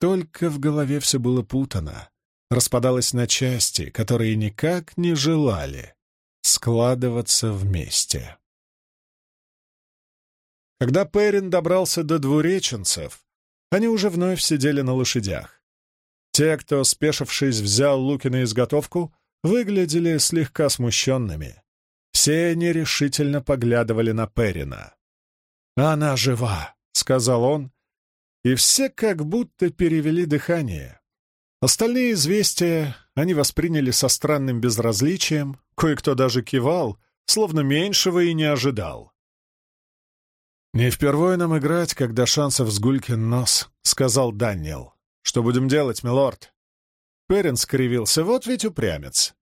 Только в голове все было путано, распадалось на части, которые никак не желали складываться вместе. Когда Перин добрался до двуреченцев, они уже вновь сидели на лошадях. Те, кто, спешившись, взял луки на изготовку, выглядели слегка смущенными. Все нерешительно поглядывали на Перина. «Она жива», — сказал он, и все как будто перевели дыхание. Остальные известия они восприняли со странным безразличием, кое-кто даже кивал, словно меньшего и не ожидал. «Не впервые нам играть, когда шансов с Гулькин нос», — сказал Даниэл. «Что будем делать, милорд?» Перин скривился. «Вот ведь упрямец.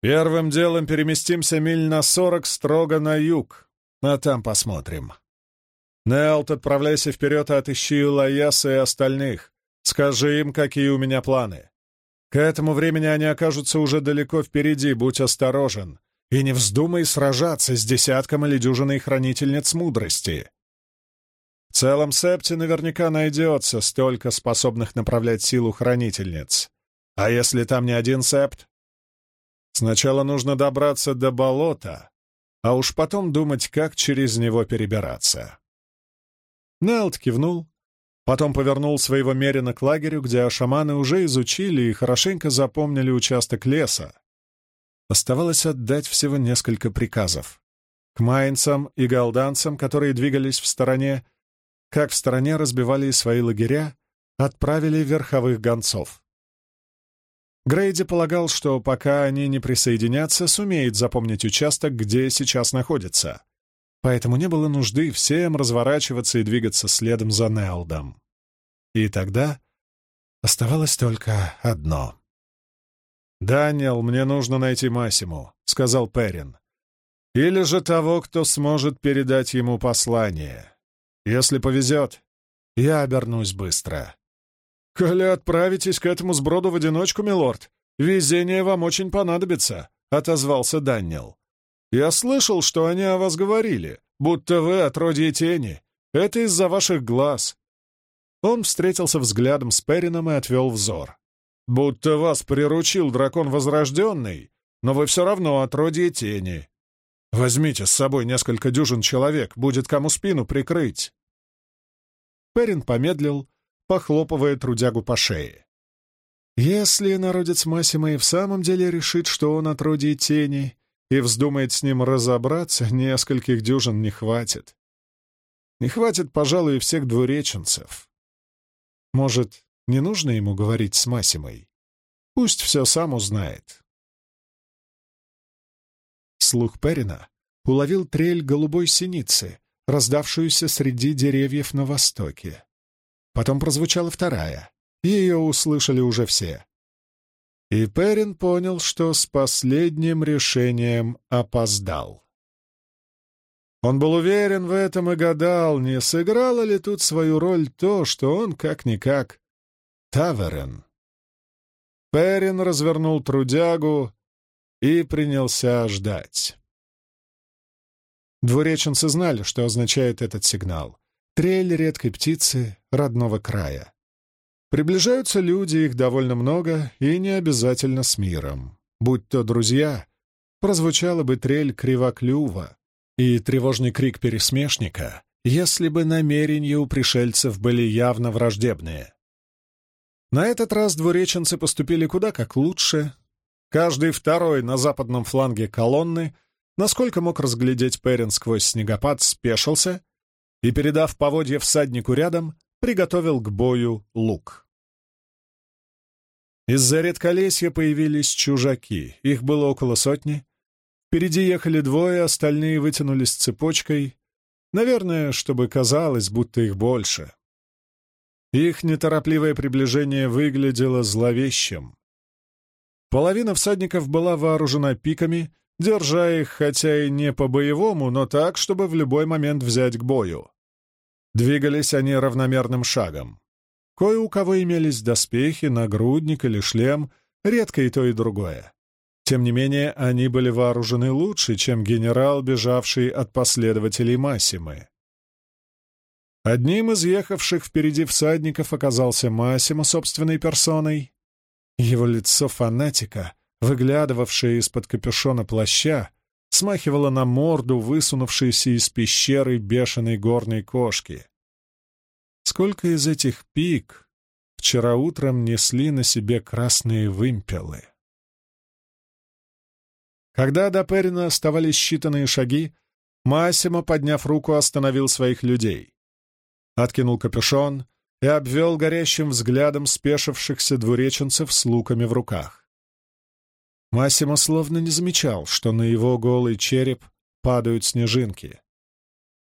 Первым делом переместимся миль на сорок строго на юг, а там посмотрим. Нелт, отправляйся вперед и отыщи Лаяса и остальных. Скажи им, какие у меня планы. К этому времени они окажутся уже далеко впереди, будь осторожен. И не вздумай сражаться с десятком или дюжиной хранительниц мудрости. В целом Септи наверняка найдется столько способных направлять силу хранительниц. А если там не один Септ, Сначала нужно добраться до болота, а уж потом думать, как через него перебираться. Нелт кивнул, потом повернул своего мерина к лагерю, где шаманы уже изучили и хорошенько запомнили участок леса. Оставалось отдать всего несколько приказов. К майнцам и галданцам, которые двигались в стороне, как в стороне разбивали свои лагеря, отправили верховых гонцов. Грейди полагал, что пока они не присоединятся, сумеет запомнить участок, где сейчас находится. Поэтому не было нужды всем разворачиваться и двигаться следом за Нелдом. И тогда оставалось только одно. «Даниэл, мне нужно найти Масиму», — сказал Перин. «Или же того, кто сможет передать ему послание. Если повезет, я обернусь быстро». «Коли отправитесь к этому сброду в одиночку, милорд, везение вам очень понадобится», — отозвался Даниэл. «Я слышал, что они о вас говорили, будто вы отродье тени. Это из-за ваших глаз». Он встретился взглядом с Перином и отвел взор. «Будто вас приручил дракон Возрожденный, но вы все равно отродье тени. Возьмите с собой несколько дюжин человек, будет кому спину прикрыть». Перин помедлил, похлопывая трудягу по шее. Если народец Массима и в самом деле решит, что он отродье тени, и вздумает с ним разобраться, нескольких дюжин не хватит. Не хватит, пожалуй, и всех двуреченцев. Может, не нужно ему говорить с Массимой? Пусть все сам узнает. Слух Перина уловил трель голубой синицы, раздавшуюся среди деревьев на востоке. Потом прозвучала вторая. Ее услышали уже все. И Перин понял, что с последним решением опоздал. Он был уверен в этом и гадал, не сыграло ли тут свою роль то, что он как-никак Таверен. Перин развернул трудягу и принялся ждать. Двуреченцы знали, что означает этот сигнал. Трель редкой птицы родного края. Приближаются люди, их довольно много, и не обязательно с миром. Будь то друзья, прозвучала бы трель кривоклюва и тревожный крик пересмешника, если бы намерения у пришельцев были явно враждебные. На этот раз двуреченцы поступили куда как лучше. Каждый второй на западном фланге колонны, насколько мог разглядеть Перин сквозь снегопад, спешился и, передав поводья всаднику рядом, приготовил к бою лук. Из-за редколесья появились чужаки, их было около сотни. Впереди ехали двое, остальные вытянулись цепочкой, наверное, чтобы казалось, будто их больше. Их неторопливое приближение выглядело зловещим. Половина всадников была вооружена пиками, держа их хотя и не по-боевому, но так, чтобы в любой момент взять к бою. Двигались они равномерным шагом. Кое у кого имелись доспехи, нагрудник или шлем, редко и то, и другое. Тем не менее, они были вооружены лучше, чем генерал, бежавший от последователей Массимы. Одним из ехавших впереди всадников оказался Массимо собственной персоной. Его лицо фанатика, выглядывавшее из-под капюшона плаща, смахивала на морду высунувшейся из пещеры бешеной горной кошки. Сколько из этих пик вчера утром несли на себе красные вымпелы? Когда до Перина оставались считанные шаги, Массимо, подняв руку, остановил своих людей. Откинул капюшон, и обвел горящим взглядом спешившихся двуреченцев с луками в руках. Массимо словно не замечал, что на его голый череп падают снежинки.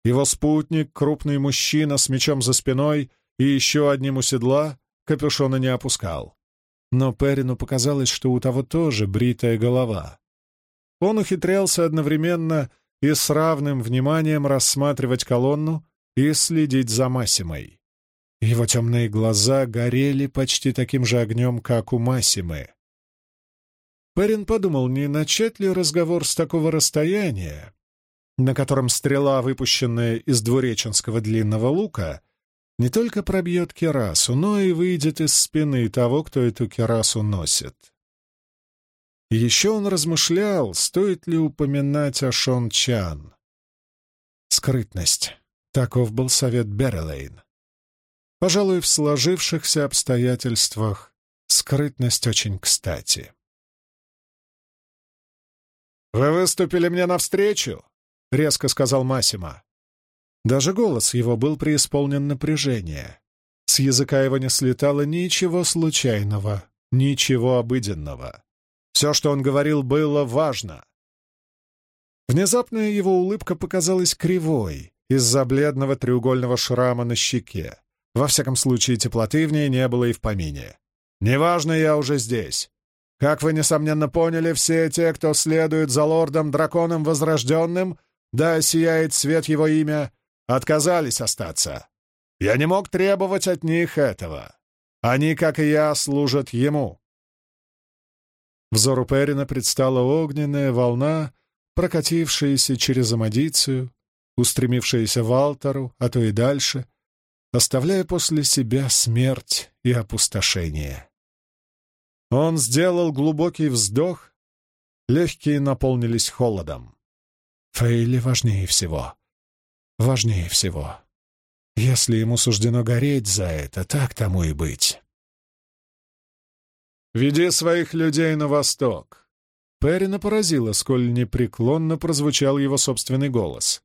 Его спутник, крупный мужчина с мечом за спиной и еще одним у седла, капюшона не опускал. Но Перину показалось, что у того тоже бритая голова. Он ухитрялся одновременно и с равным вниманием рассматривать колонну и следить за Массимой. Его темные глаза горели почти таким же огнем, как у Массимы. Перин подумал, не начать ли разговор с такого расстояния, на котором стрела, выпущенная из двуреченского длинного лука, не только пробьет керасу, но и выйдет из спины того, кто эту керасу носит. еще он размышлял, стоит ли упоминать о Шон Чан. Скрытность. Таков был совет Беррелейн. Пожалуй, в сложившихся обстоятельствах скрытность очень кстати. «Вы выступили мне навстречу?» — резко сказал Масима. Даже голос его был преисполнен напряжения. С языка его не слетало ничего случайного, ничего обыденного. Все, что он говорил, было важно. Внезапная его улыбка показалась кривой из-за бледного треугольного шрама на щеке. Во всяком случае, теплоты в ней не было и в помине. «Неважно, я уже здесь. Как вы, несомненно, поняли, все те, кто следует за лордом-драконом Возрожденным, да сияет свет его имя, отказались остаться. Я не мог требовать от них этого. Они, как и я, служат ему. Взору Перина предстала огненная волна, прокатившаяся через Амадицию, устремившаяся в Алтару, а то и дальше, оставляя после себя смерть и опустошение. Он сделал глубокий вздох, легкие наполнились холодом. Фейли важнее всего. Важнее всего. Если ему суждено гореть за это, так тому и быть. «Веди своих людей на восток!» Перина поразила, сколь непреклонно прозвучал его собственный голос.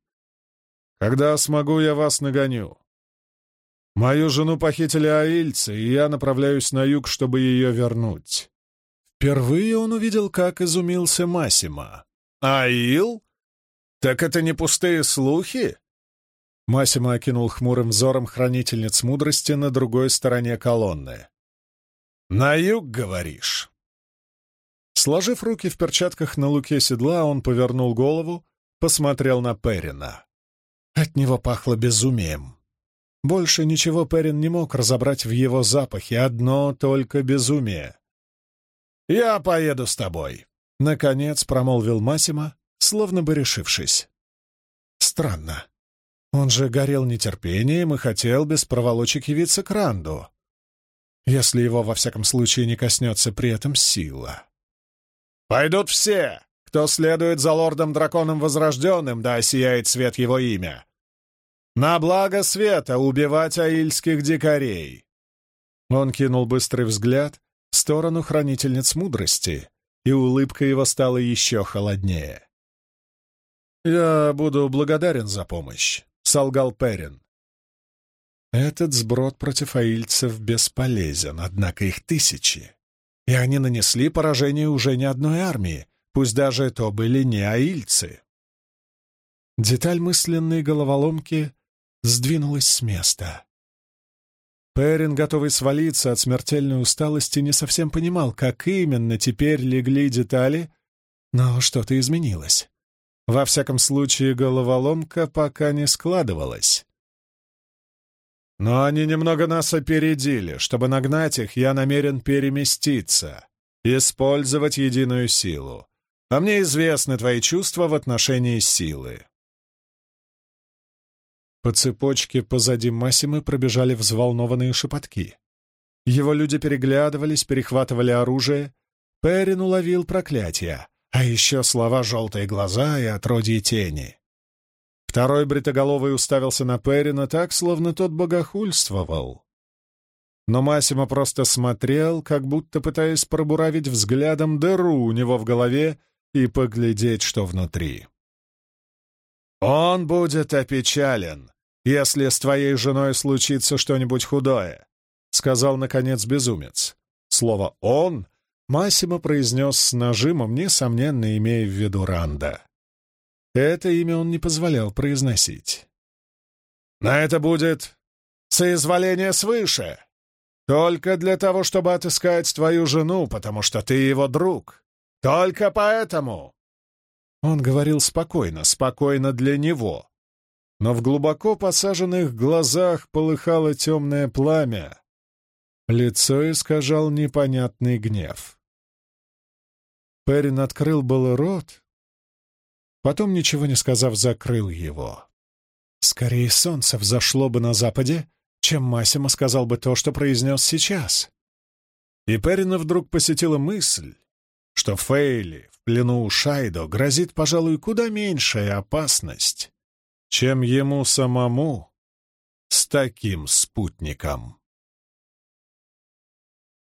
«Когда смогу, я вас нагоню. Мою жену похитили аильцы, и я направляюсь на юг, чтобы ее вернуть». Впервые он увидел, как изумился Масима. «Аил? Так это не пустые слухи?» Масима окинул хмурым взором хранительниц мудрости на другой стороне колонны. «На юг, говоришь?» Сложив руки в перчатках на луке седла, он повернул голову, посмотрел на Перина. От него пахло безумием. Больше ничего Перин не мог разобрать в его запахе, одно только безумие. «Я поеду с тобой», — наконец промолвил Масима, словно бы решившись. «Странно. Он же горел нетерпением и хотел без проволочек явиться к Ранду, если его, во всяком случае, не коснется при этом сила. «Пойдут все, кто следует за лордом-драконом Возрожденным, да сияет свет его имя. На благо света убивать аильских дикарей!» Он кинул быстрый взгляд в сторону хранительниц мудрости, и улыбка его стала еще холоднее. «Я буду благодарен за помощь», — солгал Перин. Этот сброд против аильцев бесполезен, однако их тысячи. И они нанесли поражение уже не одной армии, пусть даже то были не аильцы. Деталь мысленной головоломки сдвинулась с места. Перин, готовый свалиться от смертельной усталости, не совсем понимал, как именно теперь легли детали, но что-то изменилось. Во всяком случае, головоломка пока не складывалась. Но они немного нас опередили. Чтобы нагнать их, я намерен переместиться, использовать единую силу. А мне известны твои чувства в отношении силы. По цепочке позади Массимы пробежали взволнованные шепотки. Его люди переглядывались, перехватывали оружие. Перин уловил проклятие, а еще слова «желтые глаза» и «отродье тени». Второй бритоголовый уставился на Перина так, словно тот богохульствовал. Но Массимо просто смотрел, как будто пытаясь пробуравить взглядом дыру у него в голове и поглядеть, что внутри. «Он будет опечален», если с твоей женой случится что-нибудь худое», — сказал, наконец, безумец. Слово «он» Массимо произнес с нажимом, несомненно, имея в виду Ранда. Это имя он не позволял произносить. «На это будет соизволение свыше, только для того, чтобы отыскать твою жену, потому что ты его друг. Только поэтому!» Он говорил спокойно, спокойно для него. Но в глубоко посаженных глазах полыхало темное пламя. Лицо искажал непонятный гнев. Перин открыл был рот, потом, ничего не сказав, закрыл его. Скорее солнце взошло бы на западе, чем Массимо сказал бы то, что произнес сейчас. И Перина вдруг посетила мысль, что Фейли в плену у Шайдо грозит, пожалуй, куда меньшая опасность, чем ему самому с таким спутником.